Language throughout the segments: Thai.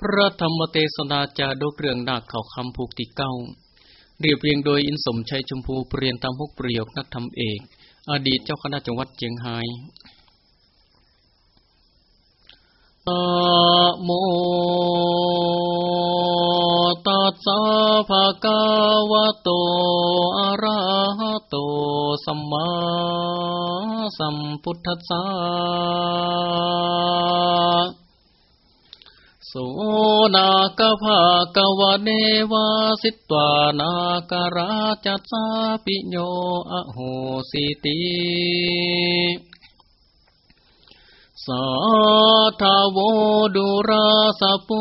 พระธรรมเทศนาจาดกเรื่องนาคเขาคำผูกติเก้า เรียบเรียงโดยอินสมชัยชมพูเปลี่ยนตามหกประโยคนักธรรมเอก อดีตเจ้าคณะจังหวัดเจียงไฮ้อะโมตัสสะภะคะวะโต อะระหะโต สัมมาสัมพุทธัสสะ สนาคภาคาวเนวาสิตวานาคาราจัสาปิโยอโหสิติสาธาวดุราสปุ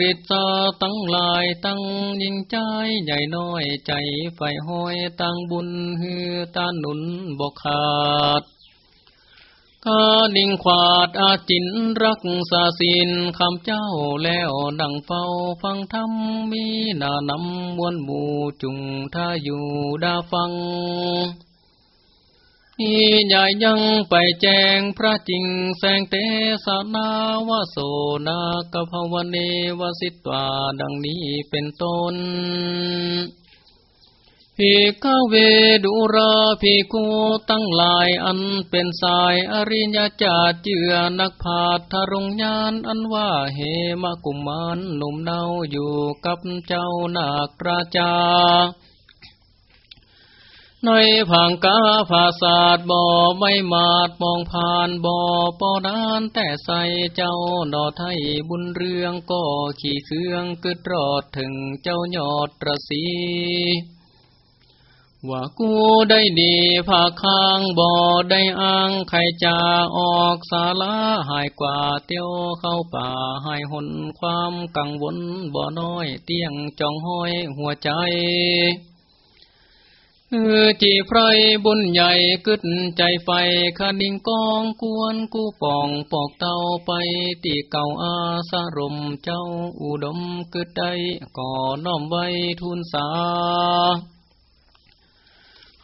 ริตาตั้งหลายตั้งยิ่งใจใหญ่น้อยใจไฟห้อยตั้งบุญฮือตาหนุนบกขาด กานิ่งขวาดอาจินรักษาสินคำเจ้าแล้วดังเฝ้าฟังธรรมมีนานำมวลหมู่จุงถ้าอยู่ดาฟังอีใหญ่ยังไปแจ้งพระจริงแสงเตสนาวโสนากภาวเนวสิตวาดังนี้เป็นต้น ภิกขเวดุราภิกขุตั้งหลายอันเป็นสายอริยจาเจือนักพาทรงญาณอันว่าเหมกุมารหนุ่มเนาอยู่กับเจ้านาคราชาในผังกาภาศาสบ่อไม่มาดมองผ่านบ่อปอนานแต่ใส่เจ้าดอไทยบุญเรืองก็ขี่เครื่องกึดรอดถึงเจ้ายอดประสี ว่ากูได้ดีภาคางบ่อได้อ้างใครจะออกสาลาหายกว่าเตี้ยวเข้าป่าหายหนความกังวลบ่อน้อยเตียงจองห้อยหัวใจเออจีไพรบุญใหญ่กึดใจไฟคดิ่งกองกวนกูปองปอกเต้าไปตีเก่าอาสรมเจ้าอุดมกึดได้ก่อน้อมไว้ทุนสา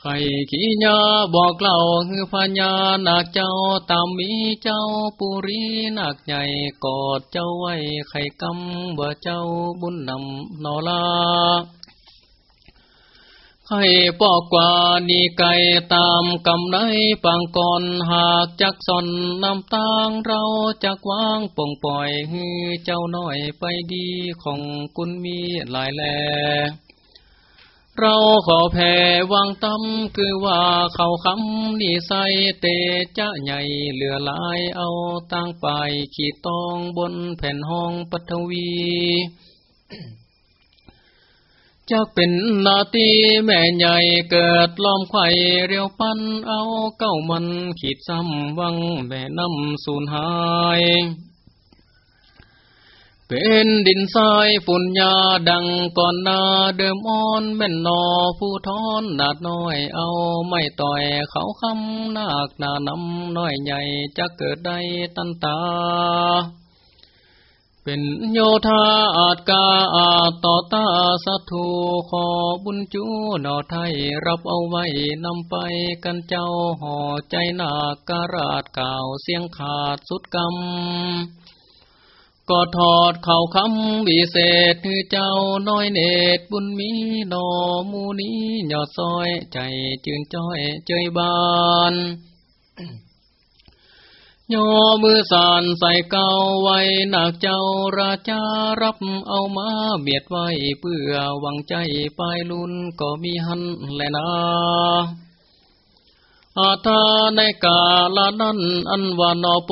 ใครขี้ยาบอกเล่าคือพญานาคเจ้าตามมีเจ้าปุรีนาคใหญ่กอดเจ้าไว้ไข่กำว่าเจ้าบุญนำนอลาให้ปอกกว่านีไก่ตามกำไรปังก่อนหากจักสอนนำตางเราจักวางป่งปล่อยฮือเจ้าน้อยไปดีของกุณมีหลายแล เราขอแผ่วางตำคือว่าเขาคำนี่ใสเตจะใหญ่เหลือลายเอาตั้งไปขีดตองบนแผ่นห้องปัทวีจะเป็นนาตีแม่ใหญ่เกิดล้อมไข่เรียวปันเอาเก้ามันขีดซ้ำวังแม่น้ำสูญหาย เป็นดินทรายฝุ่นยาดังก่อนนาเดิมอ่อนแม่นนอผู้ทอนนาดน้อยเอาไม่ต่อยเขาคำนาคนาน้ำน้อยใหญ่จะเกิดได้ตันตา เป็นโยธาอาจกาอาต่อตาสัตูขอบุญจูนอไทยรับเอาไว้นำไปกันเจ้าห่อใจนาการาดก่าวเสียงขาดสุดกรรม ก็ถอดเข่าคำบิเศษคือเจ้าน้อยเนตบุญมีนอมูนี้ยอดซอยใจจืนจ้อยเจยบานโยมือสานใส่เกาไว้หนักเจ้าราชารับเอามาเบียดไว้เพื่อหวังใจปลายลุนก็มีหันแลนา อาทาในกาลนั้น อันวานอโป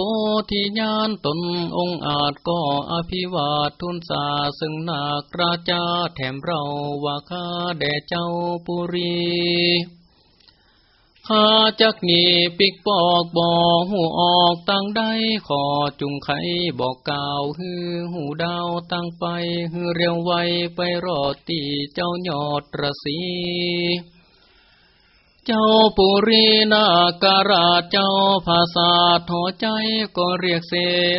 ธิญาณตนองอาจก็อภิวาทุนสาซึ่งนาคราชาแถมเราว่าข้าแด่เจ้าปุรีข้าจักนีปิกปอกบอหูออกตั้งได้ขอจุงไขบอกกล่าวฮือหูดาวตั้งไปฮือเรียวไวไปรอตีเจ้ายอดระสี จ้าปุรีนาการาเจ้าภาษาทอใจก็เรียกเส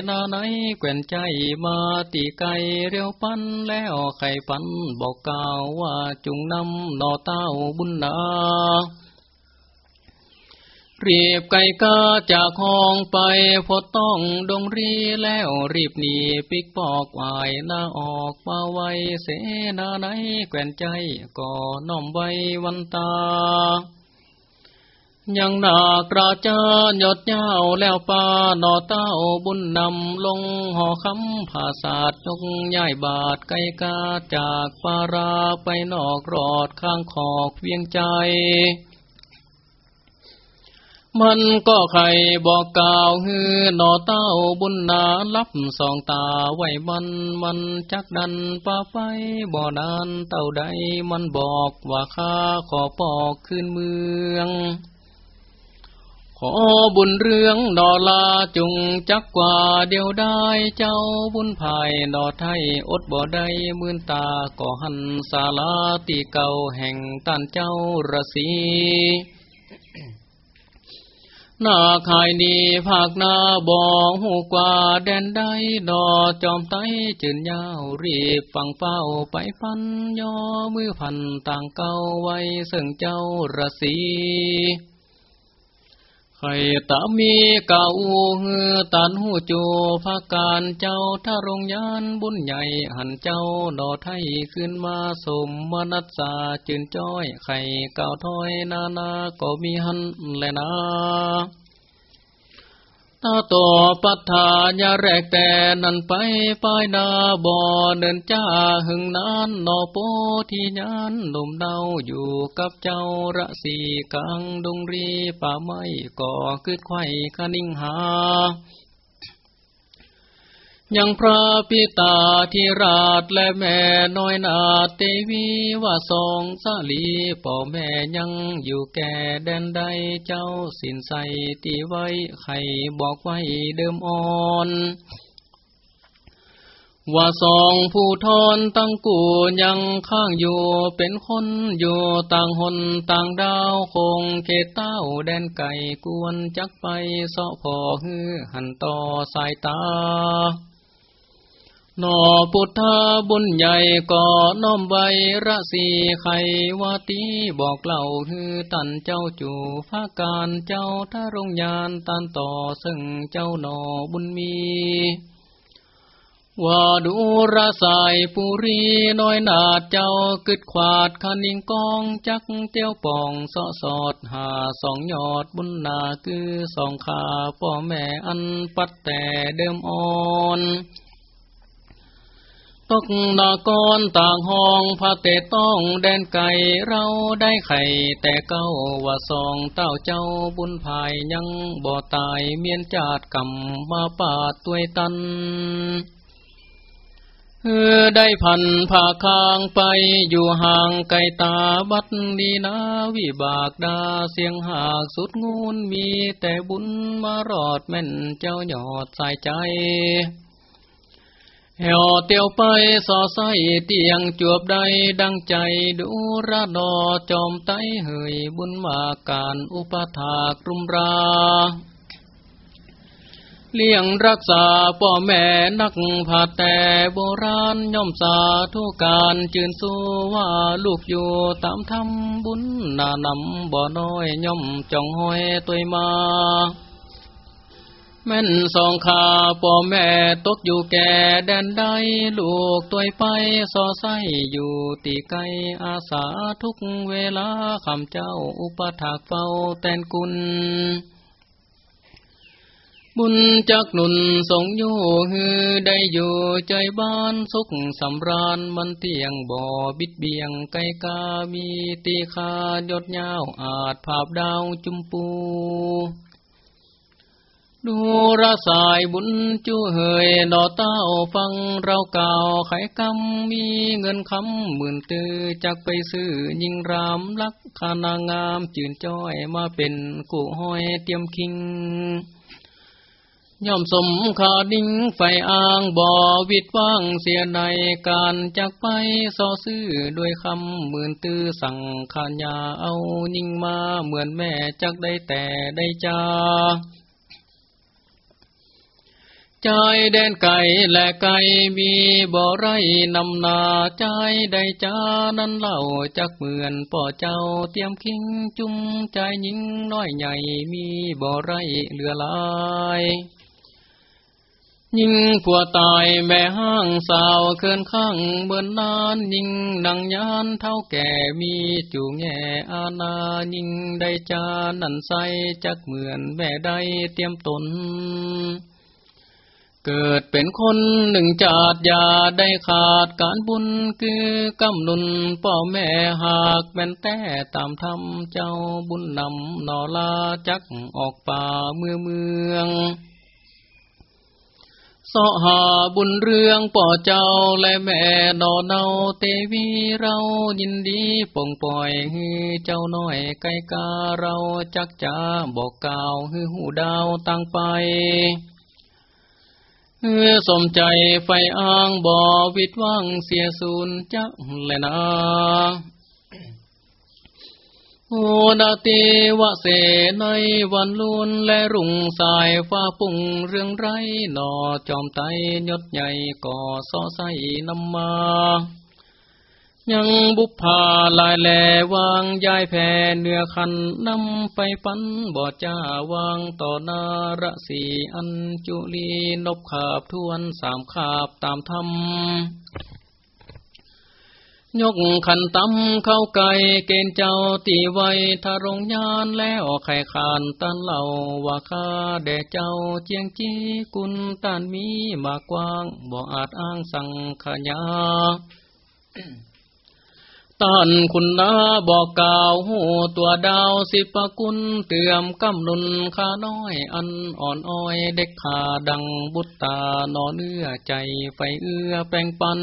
นาไหนแก่นใจมาตีไกเรียวปันแล้วไข่ปันบอกกล่าวว่าจุงนำนอเต้าบุญนาเรียบไก่กาจากห้องไปพอต้องดงรีแล้วรีบหนีปิกปอกวายหน้าออกมาไวเสนาไหนแก่นใจก็น้อมไว้วันตา ยังนากราจายอดเย้าแล้วปาหนอเต้าบุญนำลงห่อคำผาศาสตร์ยกย่ายบาทไก่กาจากปาราไปนอกรอดข้างขอกเวียงใจ มันก็ใครบอกกล่าวฮือหนอเต้าบุญนาลับสองตาไว้มันมันจักดันป้าไปบ่อนานเต้าใดมันบอกว่าข้าขอปอกขึ้นเมือง ขอบุญเรื่องดอลาจุงจักกว่าเดียวได้เจ้าบุญภายดอไทยอดบ่ได้มื่นตาก่อหันสาลาตีเก่าแห่งตันเจ้าระสีหน้าขายนีภาคนาบ่หูกว่าแดนได้ดอจอมไตจืนยาวรีบฟังเป้าไปพันย่อมือพันต่างเก้าไว้ซึ่งเจ้าระสี ใครตามีเก่าเฮือตันหูจูภาการเจ้าถ้ารงยานบุญใหญ่หันเจ้าดอไทยขึ้นมาสมมนัสสาจืนจ้อยไข่เก่าถอยนานาก็มีหันแลนะ ตาต่อปัฏฐานยาแรกแต่นันไปป้ายนาบ่อเดินจ้าหึงนานนอโปที่ยานหนุ่มเดาอยู่กับเจ้าระสีกังดงรีป่าไม้ก่อคืดไข่คนิ่งหา ยังพระพิตาที่ราชและแม่น้อยนาเตวีว่าสองสาลีป่อแม่ยังอยู่แก่แดนใดเจ้าสินใสตีไว้ไข่บอกไว้เดิมอ่อนว่าสองผู้ทอนตั้งกูยังข้างอยู่เป็นคนอยู่ต่างหนต่างดาวคงเขตเต้าแดนไก่กวนจักไปเสาะพอฮือหันต่อสายตา นอพุทธาบุญใหญ่ก่อน้อมไวระสีไขวาตีบอกเล่าฮือตันเจ้าจูภาการเจ้าท้ารงยานตันต่อซึ่งเจ้าหนอบุญมีว่าดูระสายปุรีน้อยนาดเจ้ากึดขวาดคันิงกองจักเตี้ยวป่องสอสอดหาสองยอดบุญนาคือสองขาพ่อแม่อันปัดแต่เดิมอ่อน ตกนากรต่างห้องพระเตต้องแดนไก่เราได้ไข่ แต่เก้าว่าสองเต้าเจ้าบุญภายยังบ่ตายเมียนจาดกำมาปาดตัวตันเออได้พันผ่าคางไปอยู่ห่างไกลตาบัดดีนาวิบากดาเสียงหากสุดงูนมีแต่บุญมารอดแม่นเจ้าหยอดใส่ใจ เหี่ยวเตียวไปสอใสเตียงจวบใดดังใจดูระดอจอมไตเหยบุญมาการอุปถากรุมราเลี้ยงรักษาพ่อแม่นักผาแต่โบราณย่อมสาทุการจืนสู้ว่าลูกอยู่ตามทำบุญนานำบ่อน้อยย่อมจ้องห้อยตัวมา แม่นสองขาพ่อแม่ตกอยู่แก่แดนใดลูกตัวไปสอไสอยู่ตีไกอาสาทุกเวลาคำเจ้าอุปถากเฝ้าแตนกุล บุญจักหนุนสงอยู่ฮือได้อยู่ใจบ้านสุขสำราญมันเตียงบ่อบิดเบียงไกกามีตีคายดยาวอาจภาพดาวจุมปู ดูระสายบุญจูเหยดอเต้าฟังเราเก่าไขกำมีเงินคำหมื่นตือจักไปซื้อยิงรามลักขานางามจืนจ้อยมาเป็นกูห้อยเตรียมคิงย่อมสมขาดิ้งไฟอ่างบ่อวิดว่างเสียในการจักไปซอซื้อด้วยคำหมื่นตื้อสั่งขานยาเอายิ่งมาเหมือนแม่จักได้แต่ได้จ้า ใจแดนไก่และไก่มีบ่อไรนำนาใจได้จานั้นเล่าจักเหมือนป่อเจ้าเตรียมคิงจุ้มใจยิงน้อยใหญ่มีบ่อไรเหลือลายยิงผัวตายแม่ห้างสาวเคินข้างเบิ่นนานยิงนังยานเท่าแก่มีจูแง่อาณายิงได้จานันใสจักเหมือนแม่ได้เตรียมตน เกิดเป็นคนหนึ่งจาดยาได้ขาดการบุญคือกำนุนพ่อแม่หากแม่นแต่ตามธรรมเจ้าบุญนำนอลาจักออกป่าเมืองเมืองสอหาบุญเรื่องป่อเจ้าและแม่ดอเนาเตวีเรายินดีปงปล่อยฮือเจ้าน้อยไก่กาเราจักจะบอกกล่าวฮือหูดาวตั้งไป เฮือสมใจไฟอ้างบ่อวิดว่างเสียสูญจักแลนะโอดาติวะเสในวันลุนและรุ่งสายฟ้าปุ่งเรื่องไรนอจอมไตยศใหญ่ก่อซอใสนำมา ยังบุพพาลายแลวางยายแผ่เนื้อคันนำไปปันบ่อจ้าวางต่อนาระสีอันจุลีนบขาบทวนสามขาบตามธรรมยกขันตำเข้าไก่เกณฑ์เจ้าตีไว้ทารงยานแล้วไข่ขานตันเหล่าว่าข้าแด่เจ้าเจียงจีกุลตานมีมากว้างบ่อาจอ้างสังขยา ตันคุณนาบอกกล่าวหูตัวดาวสิปกุลเตือมกำนุนข้าน้อยอันอ่อนอ้อยเด็กขาดังบุตตานอเนื้อใจไฟเอื้อแปลงปัน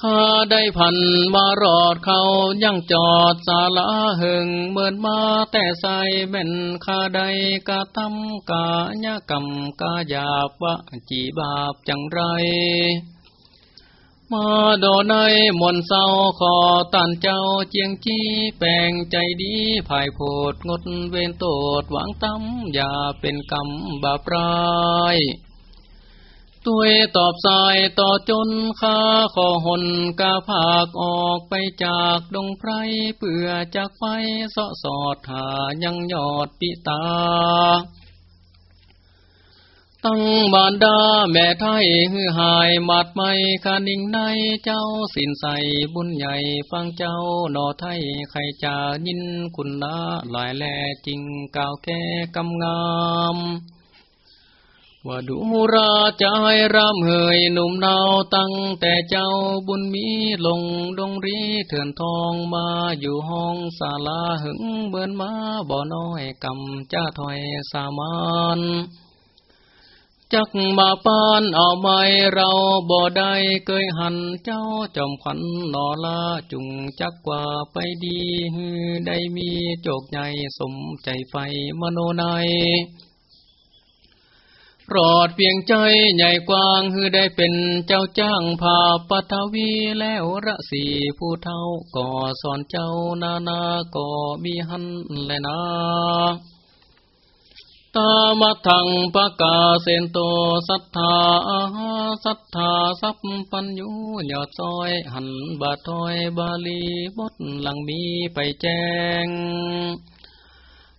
ข้าได้พันมารอดเขายังจอดสาลาหิงเมินมาแต่ใส่แม่นข้าได้กาทำกาญากรรมกาหยาบวะจีบาปจังไร มาโดในมนเศร้าขอตันเจ้าเจียงจี้แปลงใจดีภายโพดงดเวนโตดหวังตั้มอย่าเป็นกรรมบาปร้ายตัวยตอบสายต่อจนข้าขอหนกาภาคออกไปจากดงไพรเพื่อจากไปสะสอดหายังยอดปิตา ตั้งบานดาแม่ไทยฮือหายมาดไม่คานิ่งในเจ้าสินใสบุญใหญ่ฟังเจ้าหนอไทยใครจะยินคุณนาหลายแลจริงกาวแก่กำงามว่าดูราจะให้รำเหยหนุ่มนาวตั้งแต่เจ้าบุญมีลงดงรีเถื่อนทองมาอยู่ห้องศาลาหึงเบินมาบ่อน้อยกำจ้าถอยสามาน จักมาปานเอาไม้เราบ่ได้เคยหันเจ้าจอมขวัญนอลาจุงจักกว่าไปดีได้มีโจกใหญ่สมใจไฟมโนในรอดเพียงใจใหญ่กว้างฮือได้เป็นเจ้าจ้างผาปัทวีแล้วระสีผู้เท่าก่อสอนเจ้านานาก่อมีหันแลนา ตามาทังปะกาเซนโตสัทธาสัทธาสัพปัญญูยอดซอย หันบาทอยบาลีบทหลังมีไปแจ้ง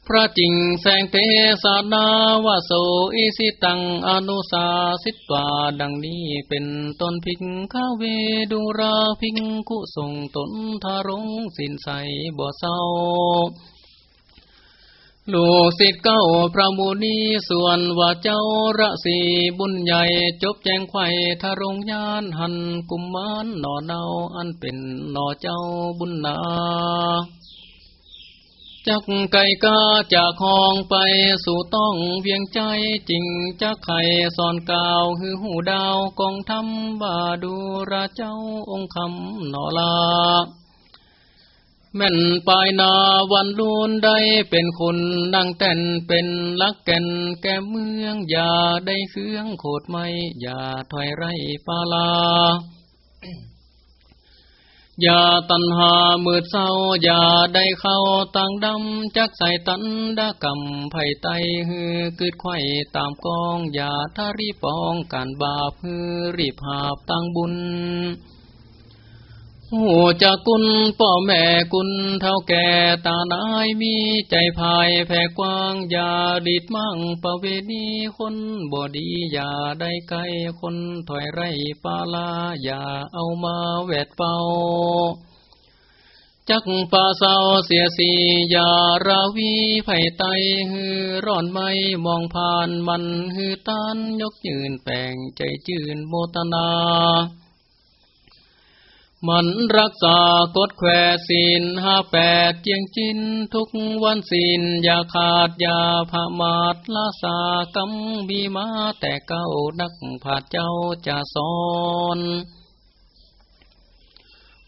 พระจิงแสงเทศนาวโสอิสิตังอนุสาสิตวาดังนี้เป็นต้นพิงข้าเวดูราพิงคุส่งตนทารงสินใสบ่เศร้า ลูกศิษย์เก้าพระมูนีส่วนว่าเจ้าระสีบุญใหญ่จบแจงไข่ทารงยานหันกุมมานหน่อเนาอันเป็นหน่อเจ้าบุญนา จักไก่กาจากห้องไปสู่ต้องเวียงใจจริงจักไข่สอนกาวหือหูดาวกองทำบาดูราเจ้าองค์คำหนอลา แม่นปลายนาวันลุนได้เป็นคนนั่งแต่นเป็นลักแก่นแก่เมือง อย่าได้เครื่องโคดไม่ อย่าถอยไรปาลา อย่าตันหามืดเศร้า อย่าได้เข้าตังดำ จักใส่ตันดากรรมไผ่ไตฮือกึดไข่ตามกอง อย่าทารีปองการบาปฮือรีบหาบตังบุญ โอ้จะกุลพ่อแม่กุลเท่าแก่ตานายมีใจภายแผ่กว้างอย่าดิดมั่งประเวณีคนบ่ดีอย่าได้ไกลคนถอยไรปาลาอย่าเอามาแวดเป่าจักป่าเศร้าเสียสีอย่าราวีไผ่ไตฮือร้อนไม่มองผ่านมันฮือตานยกยืนแปลงใจจืนโมตนา มันรักษากฎแควศีลห้าแปดเจียงจินทุกวันศีลอย่าขาดอย่าผามาดลาสากำบีมาแต่เก้านักผาดเจ้าจะสอน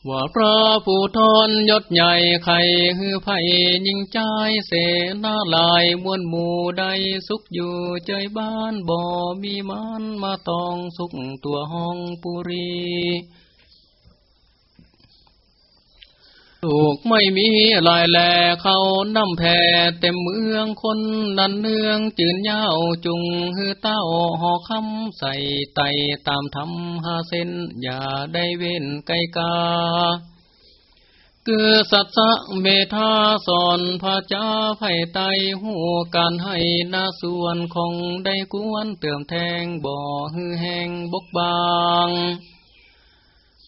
ว่าพระผู้ทนยศใหญ่ไข่ฮือไผ่ยิงใจเสนาลายมวนหมู่ใดสุขอยู่ใจบ้านบ่มีมันมาตองสุขตัวห้องปุรี ลูกไม่มีลายแลเขาน้ำแผ่เต็มเมืองคนนันเนืองจืนเย้าจุงฮือเต้าหอคำใส่ไตตามทำหาเส้น อย่าได้เว้นไกกา คือสัตสะเมธาสอนพระเจ้าไผ่ไตหูการให้นาส่วนของได้กวนเติมแทงบ่อฮือแหงบกบาง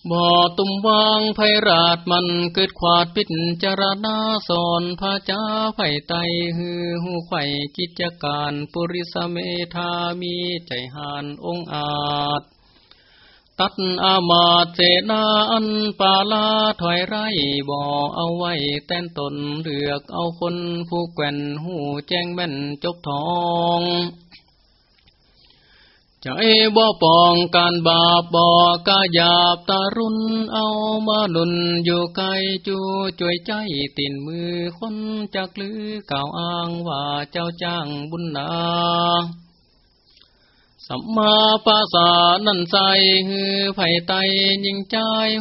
บ่อตุ่มวางไพราดมันเกิดขวาดปิดจารณาสอนพระจ้าไผ่ไตฮือหูไข่กิจการปุริสเมธามีใจหานองอาจ ตัดอามาตเสนาอันปาลาถอยไรบ่อเอาไว้แต้นตนเลือกเอาคนผู้แก่นหูแจ้งแม่นจกทอง ใจบ่ปองการบาปบ่กาหยาบตารุนเอามาลุนอยู่ไกลจูจ่วยใจตินมือคนจักลือก่าวอ้างว่าเจ้าจ้างบุญนาสัมมาปาสานันใจฮือไผ่ไตยิงใจ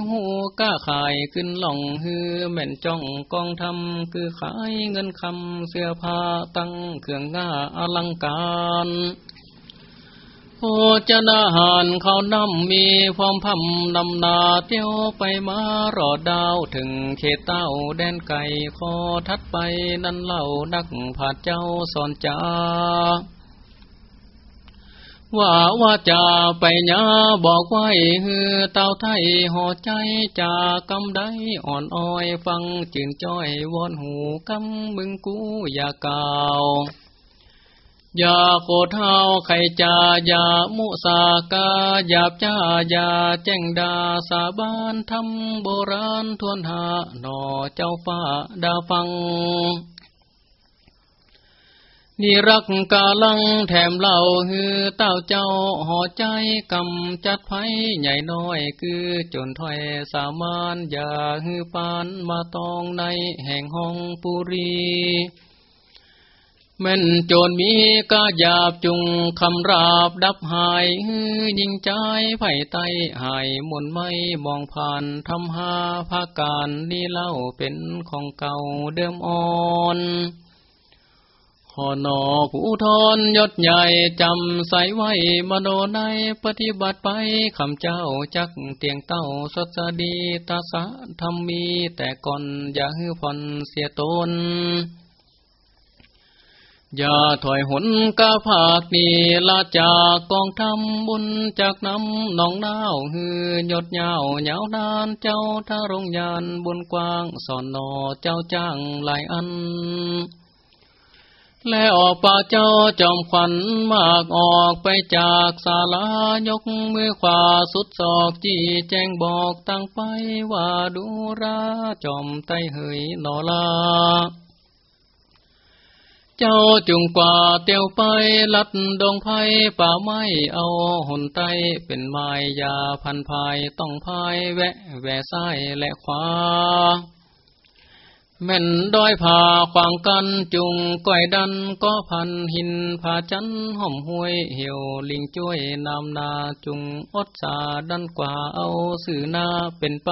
หูก้าขายขึ้นหล่องฮือแม่นจ้องกองทำคือขายเงินคำเสื้อผ้าตั้งเครื่องง่าอลังการ โภชนาหารเขานำมีความพำนำนาเที่ยวไปมารอดาวถึงเขตเต้าแดนไก่คอทัดไปนั่นเล่านักผาดเจ้าสอนจาว่าว่าจะไปยาบอกไว้ฮือเต้าไทยห่อใจจากำได้อ่อนอ้อยฟังจึงจ้อยวอนหูกำมึงกูอย่าเก่าอ ย่าโคเท้าไข่จาอย่ามุสากาหยาบจ้าอย่าแจ้งดาสาบานทำโบราณทวนหาหน่อเจ้าฟ้าดาฟังนี่รักกาลังแถมเหล่าฮือเต้าเจ้าห่อใจกำจัดไผใหญ่น้อยคือจนถอยสามานอย่าฮือปานมาตองในแห่งห้องปุรี แม่นโจรมีกาหยาบจุงคำราบดับหายยิงใจไผ่ไตหายมนไม่มองผ่านทำหาภาการนี่เล่าเป็นของเก่าเดิมอ่อนขอนอผู้ทอนยศใหญ่จำใสไว้มโนในปฏิบัติไปคำเจ้าจักเตียงเต้าสดสดีตาสะทำมีแต่ก่อนอย่าฮือผ่อนเสียตน อย่าถอยหนกาภาคนีลาจากกองทำบุญจากน้ำนองนาวฮือยดยาวยาวนานเจ้าทารงยานบุญกว้างสอนนอเจ้าจ้างหลายอัน แล้วป่าเจ้าจอมขวัญมากออกไปจากศาลายกมือขวาสุดศอกจี้แจ้งบอกตั้งไปว่าดูราจอมไตเหยนอลา เจ้าจุงกว่าเตียวไปลัดดงไผ่ป่าไม้เอาหนไตเป็นไม้ยาพันภายต้องพายแวะแวะซ้ายและขวาแม่นดอยผาขวางกันจุงก้อยดันก็พันหินผาจันห่อมห้วยเหี่ยวลิงจ้วยนำนาจุงอดสาดันกว่าเอาสื่อนาเป็นไป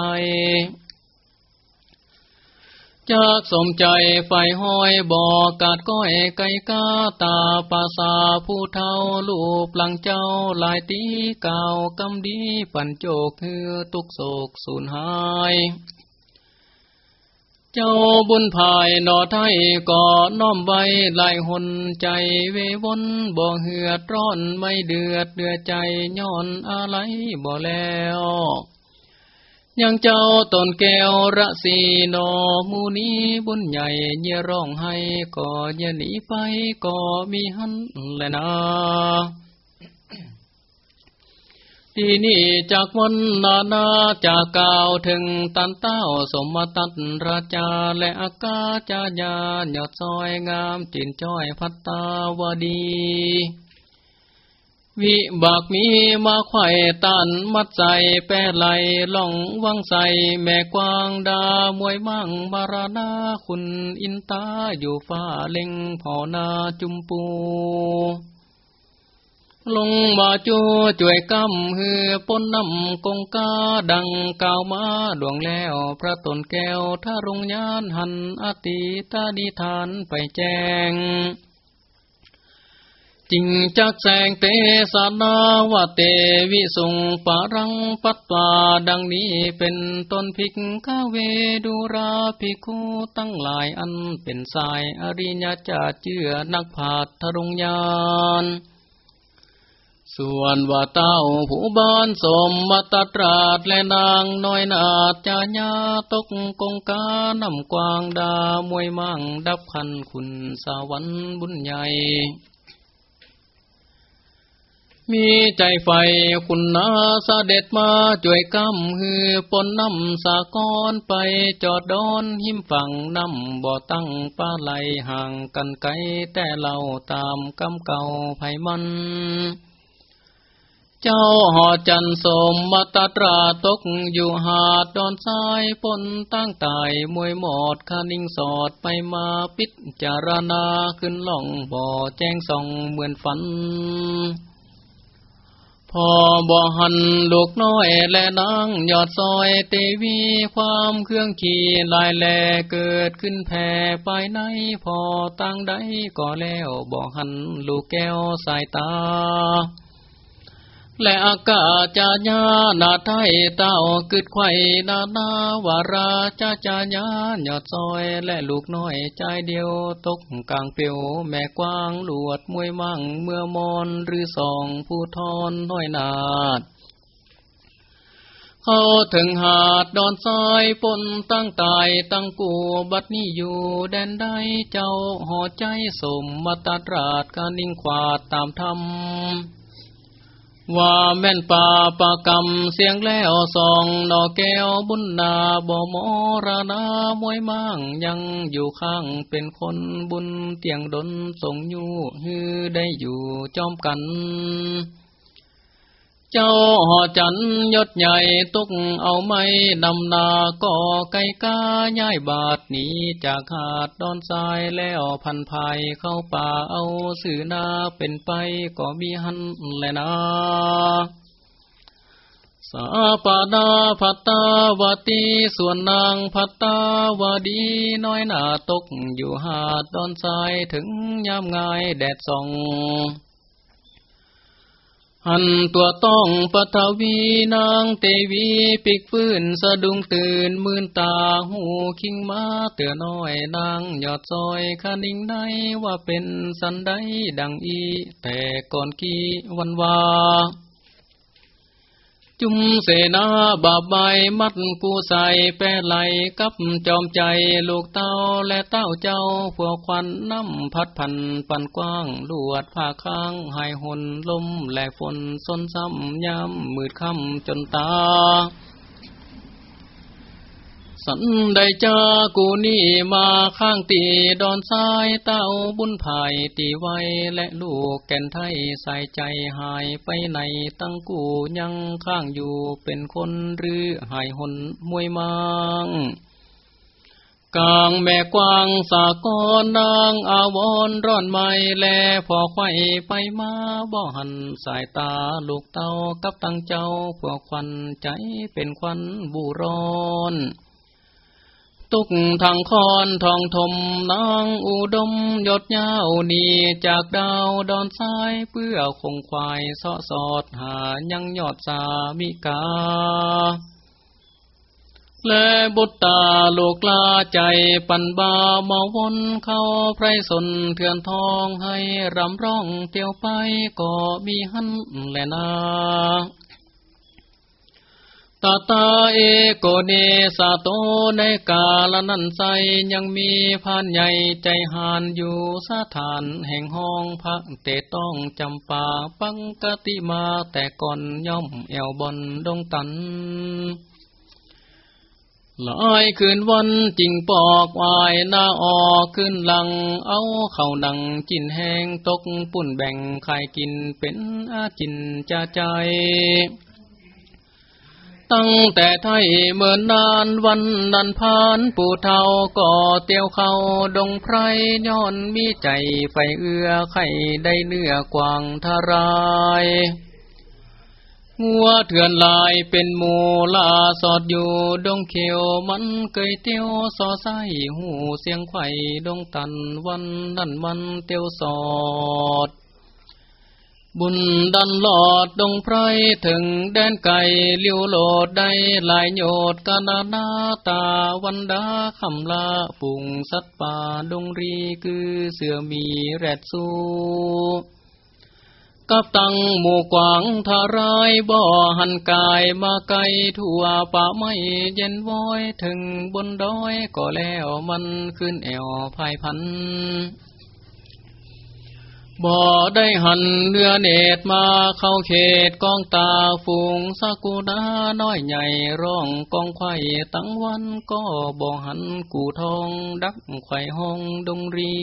จากสมใจไฟห้อยบอกกาดก้อยไก่กาตาปาสาผู้เท่าลูกหลังเจ้าลายตีเก่ากำดีปันโจกเฮือตุกโศกสูญหายเจ้าบุญภายนอไทยก่อน้อมไว้ลายหนใจเววนบ่เหือดร้อนไม่เดือดเดือดใจย้อนอะไรบ่แล้ว ยังเจ้าตนแก้วระสีนอมูนีบุญใหญ่เยร้องให้ก่อเยหนีไปก่อมีหันแลยนะที่นี่จากวันนานาจากกล่าวถึงตันเต้าสมตัตราชาและอากาจายาหยอดซอยงามจินจ้อยพัตตาวดี วิบากมีมาไข่ตันมัดใจแปรไหลล่องวังใสแม่กวางดามวยมั่งบารณาคุณอินตาอยู่ฟ้าเล็งพอนาจุมปูลงมาจูจ่วยกำเฮือปนน้ำกงกาดังกาวมาดวงแล้วพระตนแก้วท่ารงยานหันอติตานิทานไปแจ้ง จิงจักแสงเตสานาวเตวิสุงปารังปัตตาดังนี้เป็นต้นพิกขเวดูราภิกูตั้งหลายอันเป็นสายอริยจาเจือนักผาทรุงยานส่วนว่าเต้าผู้บ้านสมมาตตราดและนางน้อยนาจาญาตกกงกานำกวางดามวยมั่งดับคันคุณสวรรค์บุญใหญ่ มีใจไฟคุณนาสเสด็จมาจ่วยกำฮือปนน้ำสากรไปจอดดอนหิมฝั่งน้ำบ่อตั้งปลาไหลห่างกันไกลแต่เราตามกำเก่าไผมันเจ้าหอจันสมมาตตราตกอยู่หาดดอนทรายปนตั้งตายมวยหมดคานิ่งสอดไปมาปิดจารณาขึ้นล่องบ่อแจ้งส่องเหมือนฝัน อบ่หันลูกน้อยและนางยอดซอยเตวีความเครื่องขี่ลายแลเกิดขึ้นแผ่ไปในพอตั้งใดก็แล้วบ่หันลูกแก้วสายตา และอากาศจาญานาไทยเต้ากึดไข่นานาวาราจาจาญาหยอดซอยและลูกน้อยใจเดียวตกกลางเปียวแม่กว้างหลวดมวยมั่งเมื่อมอนหรือสองผู้ทอนน้อยนาดเข้าถึงหาดดอนทรายปนตั้งตายตั้งกูบัดนี้อยู่แดนใดเจ้าหอใจสมมาตตราดกานิ่งขวาดตามธรรม ว่าแม่นป่าปากรรมเสียงแล้วสองดอกแก้วบุญนาบ่มรณามวยมั่งยังอยู่ข้างเป็นคนบุญเตียงดนส่งอยู่ฮือได้อยู่จอมกัน เจ้าหอจันยศใหญ่ตุกเอาไม้ดำนาก่อไก่กาย้ายบาทหนีจากหาดดอนทรายแล้วพันภายเข้าป่าเอาสื่อนาเป็นไปก็มีหันแลนาสาปาดาพัตตาวตีส่วนนางพัตตาวดีน้อยหนาตกอยู่หาดดอนทรายถึงยามงายแดดส่อง อันตัวต้องปฐวีนางเตวีปิกฟื้นสะดุ้งตื่นมืนตาหูคิงมาเตือน้อยนางยอดซอยคานิ่งใดว่าเป็นสันได้ดังอี แต่ก่อนกี้วันวา จุมเสนาบาบใบมัดกูใส่แปรไหลกับจอมใจลูกเต้าและเต้าเจ้าผัวควันน้ำพัดพันปันกว้างลวดผ้าค้างหายหนลมแหลกฝนสนซ้ำย้ำมืดค่ำจนตา สันได้เจอกูนี่มาข้างตีดอนซ้ายเต้าบุญภายตีไว้และลูกแก่นไทยใส่ใจหายไปไหนตั้งกูยังข้างอยู่เป็นคนหรือหายหนมวยมังกลางแม่กวางสากรนางอาวรร้อนไม่แลพอไข่ไปมาบ่หันสายตาลูกเต้ากับตั้งเจ้าพวกควันใจเป็นควันบูร้อน ตุกทางคอนทองทมนางอุดมยดยาวนีจากดาวดอนซ้ายเพื่อคงควายสอสอดหายังยอดสามิกา และบุตตาโลกลาใจปันบามาวนเข้าไพรสนเถื่อนทองให้รำร้องเตียวไปก็มีหันแลนา ตาตาเอโกเนสาโตในกาลนันไซยังมีพานใหญ่ใจหานอยู่สถานแห่งห้องพักเตต้องจำปาปังกติมาแต่ก่อนย่อมแอวบนดงตันลอยคืนวันจิงปอกวายหน้าออกขึ้นหลัง เอาเข่าดังจินแห้งตกปุ่นแบ่งไข่กินเป็นอาจินจะใจ ตั้งแต่ไทยเมื่อนานวันนันพานปู่เทาก่อเตียวเขาดงไพรย้อนมีใจไฟเอื้อไข่ได้เนื้อกวางทารายงัวเถื่อนลายเป็นหมูลาสอดอยู่ดงเขียวมันเกยเตียวสอไสหูเสียงไข่ดงตันวันนั่นมันเตียวสอด บุญดันหลอดดงไพรถึงแดนไก่เลี้ยวโหลดได้หลายโยดกานานาตาวันดาคำลาปุ่งสัตป่าดงรีคือเสือมีแรดสูกับตังหมู่กวางทารายบ่อหันกายมาไกลทั่วป่าไม่เย็นว้อยถึงบนดอยก็แล้วมันขึ้นแอวภายพัน บ่ได้หันเรือเนตมาเข้าเขตกองตาฝูงสกุณาน้อยใหญ่ร้องกองไข่ตั้งวันก็บ่หันกูทองดักไข่ห้องดงรี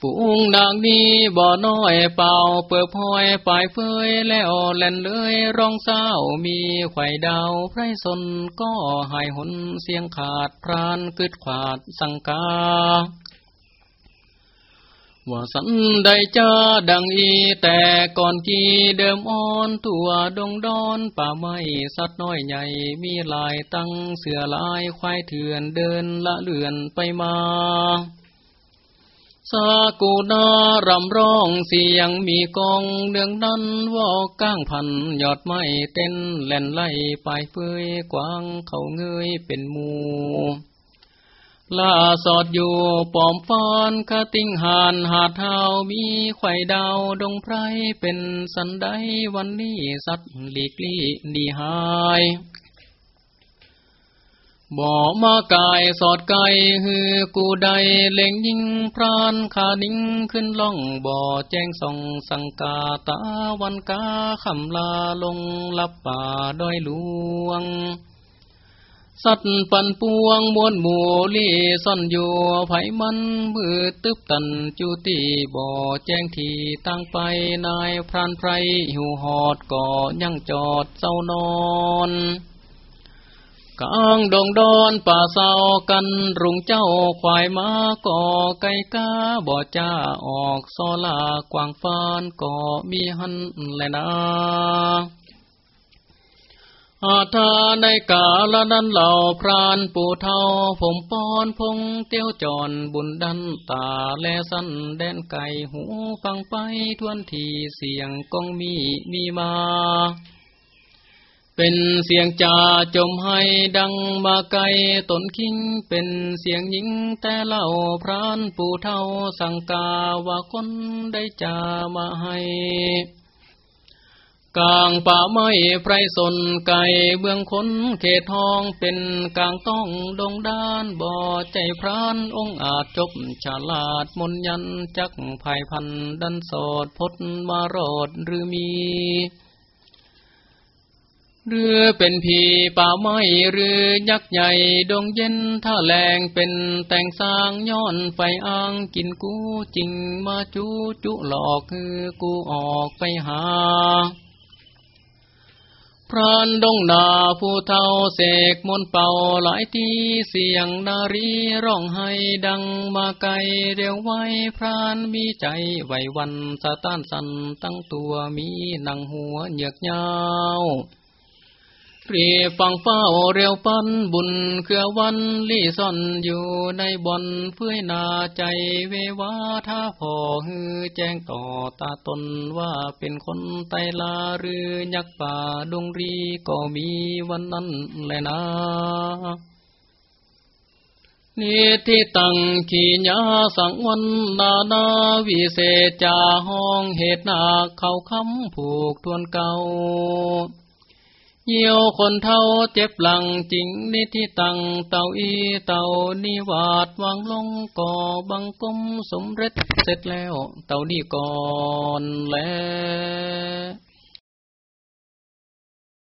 ฝูงนางนี้บ่อน้อยเป่าเปิดพอยปลายเฟยแล้วแล่นเลยร้องเศร้ามีไข่ดาวไพรสนก็หายหนเสียงขาดพรานกึดขวาดสังกา ว่าสันได้จ้าดังอีแต่ก่อนกีเดิมอ่อนตัวดงดอนป่าไม้สัตว์น้อยใหญ่มีลายตั้งเสือลายควายเถื่อนเดินละเลื่อนไปมาสากูนารำร้องเสียงมีกองเดืองนั้นว่าก้างพันยอดไม้เต้นแล่นไล่ไปเฟยกวางเขาเงยเป็นมู ลาสอดอยู่ปอมฟอนคาติงหานหาเท้ามีไข่ดาวดงไพรเป็นสันไดวันนี้สัตว์หลีกลี่ดีหายบ่มากายสอดไกฮือกูใดเล่งยิงพรานขานิ่งขึ้นล่องบ่อแจ้งส่องสังกาตาวันกาคำลาลงลับป่าดอยหลวง สัตว์ปันปวงมวนหมู่ลี่ซ่อนอยู่ไผมันมือตึบตันจุตีบ่อแจ้งทีตั้งไปนายพรานไพรหิวหอดก่อยังจอดเศร้านอนกลางดงดอนป่าเศร้ากันรุงเจ้าควายมาก่อไก่กาบ่อจ้าออกซอลากวางฟานก่อมีหันแลนา อาทาในกาละนั้นเหล่าพรานปู่เทาผมปอนพงเตี้ยวจอนบุญดันตาแลสันแดนไก่หูฟังไปทวนทีเสียงกองมีมีมา เป็นเสียงจ่าจมให้ดังมาไกลตนคิงเป็นเสียงหญิงแต่เล่าพรานปู่เทาสังกาว่าคนได้จ่ามาให้ กลางป่าไม้ไพรสนไก่เบื้องคนเขตทองเป็นกลางต้องดงด้านบ่อใจพรานองอาจจบฉลาดมนยันจักภายพันดันสอดพดมารอดหรือมีเรือเป็นผีป่าไม้หรือยักษ์ใหญ่ดงเย็นท่าแรงเป็นแต่งสร้างย้อนไฟอ้างกินกูจริงมาจูจุหลอกคือกูออกไปหา พรานดงนาผู้เท่าเสกมนเป่าหลายทีเสียงนารีร้องให้ดังมาไกลเร็วไว้พรานมีใจไหววันสะต้านสันตั้งตัวมีหนังหัวเหยือกยาว รีฟังเฝ้าเรียวปันบุญเครือวันลี่ซ่อนอยู่ในบอนเพื่อนาใจเววาท่าพอฮือแจ้งต่อตาตนว่าเป็นคนไตลาหรือยักป่าดงรีก็มีวันนั้นแลยนะนิทิตังขีญาสังวันนานาวิเศษจาห้องเหตุนาเขาคำผูกทวนเก่า เยี่ยวคนเท่าเจ็บหลังจริงนิทิตังเต่าอีเต่านิวาดวางลงก่อบังกมสมเร็จเสร็จแล้ว เต่านี่ก่อนแล้ว